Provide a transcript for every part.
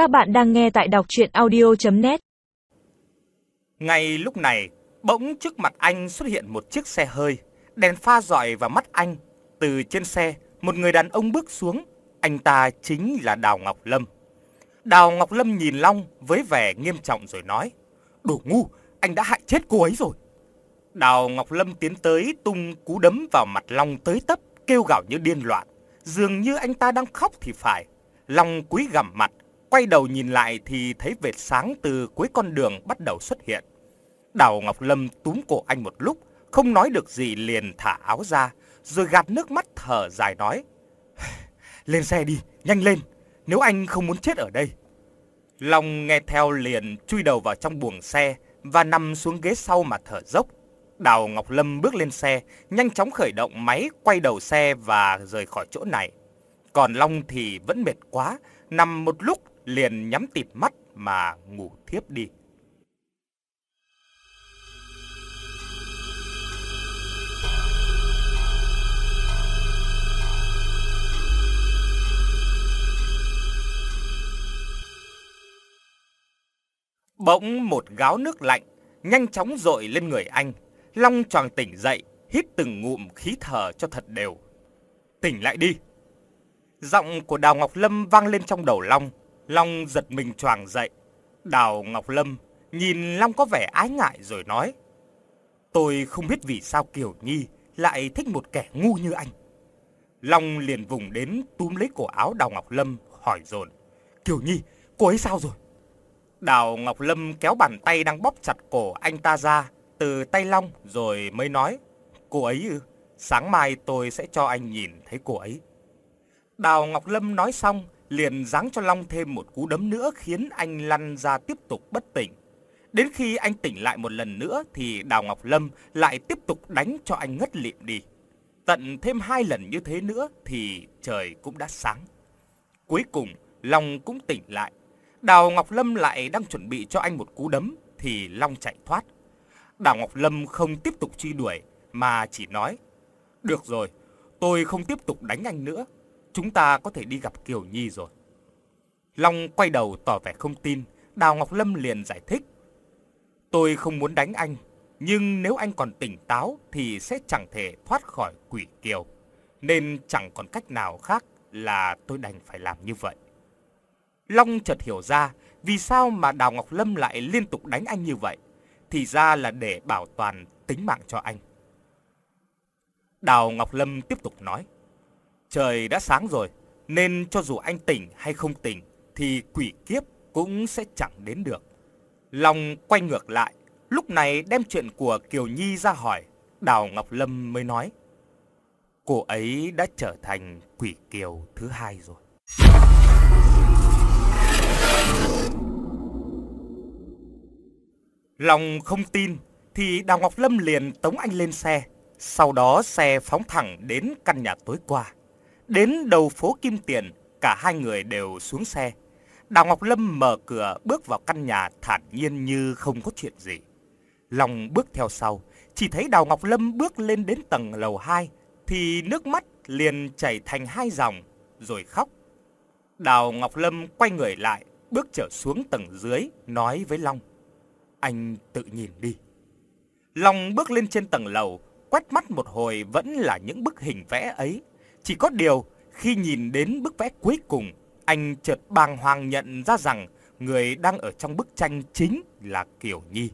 Các bạn đang nghe tại đọc chuyện audio.net Ngay lúc này, bỗng trước mặt anh xuất hiện một chiếc xe hơi. Đèn pha dọi vào mắt anh. Từ trên xe, một người đàn ông bước xuống. Anh ta chính là Đào Ngọc Lâm. Đào Ngọc Lâm nhìn Long với vẻ nghiêm trọng rồi nói. Đồ ngu, anh đã hại chết cô ấy rồi. Đào Ngọc Lâm tiến tới tung cú đấm vào mặt Long tới tấp, kêu gào như điên loạn. Dường như anh ta đang khóc thì phải. Long cúi gằm mặt, quay đầu nhìn lại thì thấy vệt sáng từ cuối con đường bắt đầu xuất hiện. Đào Ngọc Lâm túm cổ anh một lúc, không nói được gì liền thả áo ra, rồi gạt nước mắt thở dài nói. Lên xe đi, nhanh lên, nếu anh không muốn chết ở đây. Long nghe theo liền chui đầu vào trong buồng xe và nằm xuống ghế sau mà thở dốc. Đào Ngọc Lâm bước lên xe, nhanh chóng khởi động máy, quay đầu xe và rời khỏi chỗ này. Còn Long thì vẫn mệt quá, nằm một lúc liền nhắm tịt mắt mà ngủ thiếp đi. Bỗng một gáo nước lạnh nhanh chóng dội lên người anh. Long choàng tỉnh dậy, hít từng ngụm khí thở cho thật đều. Tỉnh lại đi. Giọng của Đào Ngọc Lâm vang lên trong đầu Long. Long giật mình choàng dậy. Đào Ngọc Lâm nhìn Long có vẻ ái ngại rồi nói. Tôi không biết vì sao Kiều Nhi lại thích một kẻ ngu như anh. Long liền vùng đến túm lấy cổ áo Đào Ngọc Lâm hỏi dồn Kiều Nhi, cô ấy sao rồi? Đào Ngọc Lâm kéo bàn tay đang bóp chặt cổ anh ta ra từ tay Long rồi mới nói. Cô ấy ư? Sáng mai tôi sẽ cho anh nhìn thấy cô ấy. Đào Ngọc Lâm nói xong, liền giáng cho Long thêm một cú đấm nữa khiến anh lăn ra tiếp tục bất tỉnh. Đến khi anh tỉnh lại một lần nữa thì Đào Ngọc Lâm lại tiếp tục đánh cho anh ngất lịm đi. Tận thêm hai lần như thế nữa thì trời cũng đã sáng. Cuối cùng, Long cũng tỉnh lại. Đào Ngọc Lâm lại đang chuẩn bị cho anh một cú đấm thì Long chạy thoát. Đào Ngọc Lâm không tiếp tục truy đuổi mà chỉ nói: "Được rồi, tôi không tiếp tục đánh anh nữa, chúng ta có thể đi gặp Kiều Nhi rồi." Long quay đầu tỏ vẻ không tin, Đào Ngọc Lâm liền giải thích: "Tôi không muốn đánh anh, nhưng nếu anh còn tỉnh táo thì sẽ chẳng thể thoát khỏi quỷ kiều, nên chẳng còn cách nào khác là tôi đành phải làm như vậy." Long chợt hiểu ra vì sao mà Đào Ngọc Lâm lại liên tục đánh anh như vậy, thì ra là để bảo toàn tính mạng cho anh. Đào Ngọc Lâm tiếp tục nói, trời đã sáng rồi, nên cho dù anh tỉnh hay không tỉnh, thì quỷ kiếp cũng sẽ chẳng đến được. Long quay ngược lại, lúc này đem chuyện của Kiều Nhi ra hỏi, Đào Ngọc Lâm mới nói, cô ấy đã trở thành quỷ kiều thứ hai rồi. Long không tin thì Đào Ngọc Lâm liền tống anh lên xe. Sau đó xe phóng thẳng đến căn nhà tối qua. Đến đầu phố Kim Tiền, cả hai người đều xuống xe. Đào Ngọc Lâm mở cửa bước vào căn nhà thản nhiên như không có chuyện gì. Long bước theo sau, chỉ thấy Đào Ngọc Lâm bước lên đến tầng lầu 2 thì nước mắt liền chảy thành hai dòng rồi khóc. Đào Ngọc Lâm quay người lại, bước trở xuống tầng dưới nói với Long: "Anh tự nhìn đi." Long bước lên trên tầng lầu, quét mắt một hồi vẫn là những bức hình vẽ ấy. Chỉ có điều, khi nhìn đến bức vẽ cuối cùng, anh chợt bàng hoàng nhận ra rằng người đang ở trong bức tranh chính là Kiều Nhi.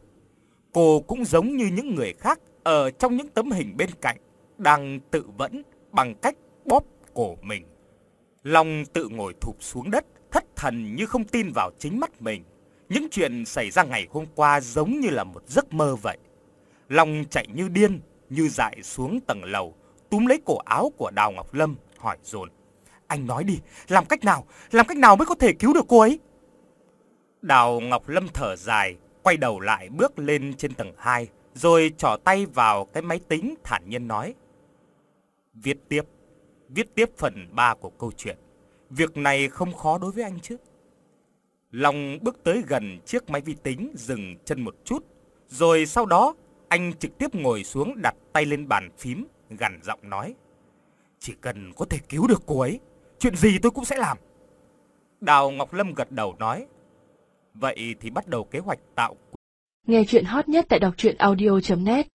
Cô cũng giống như những người khác ở trong những tấm hình bên cạnh, đang tự vẫn bằng cách bóp cổ mình. Long tự ngồi thụp xuống đất, thất thần như không tin vào chính mắt mình. Những chuyện xảy ra ngày hôm qua giống như là một giấc mơ vậy. Long chạy như điên, như dại xuống tầng lầu, túm lấy cổ áo của Đào Ngọc Lâm, hỏi dồn Anh nói đi, làm cách nào, làm cách nào mới có thể cứu được cô ấy? Đào Ngọc Lâm thở dài, quay đầu lại bước lên trên tầng 2, rồi trỏ tay vào cái máy tính thản nhiên nói. Viết tiếp, viết tiếp phần 3 của câu chuyện. Việc này không khó đối với anh chứ? Long bước tới gần chiếc máy vi tính, dừng chân một chút, rồi sau đó anh trực tiếp ngồi xuống đặt tay lên bàn phím, gằn giọng nói. Chỉ cần có thể cứu được cô ấy, chuyện gì tôi cũng sẽ làm. Đào Ngọc Lâm gật đầu nói. Vậy thì bắt đầu kế hoạch tạo Nghe chuyện hot nhất tại đọc truyện audio.net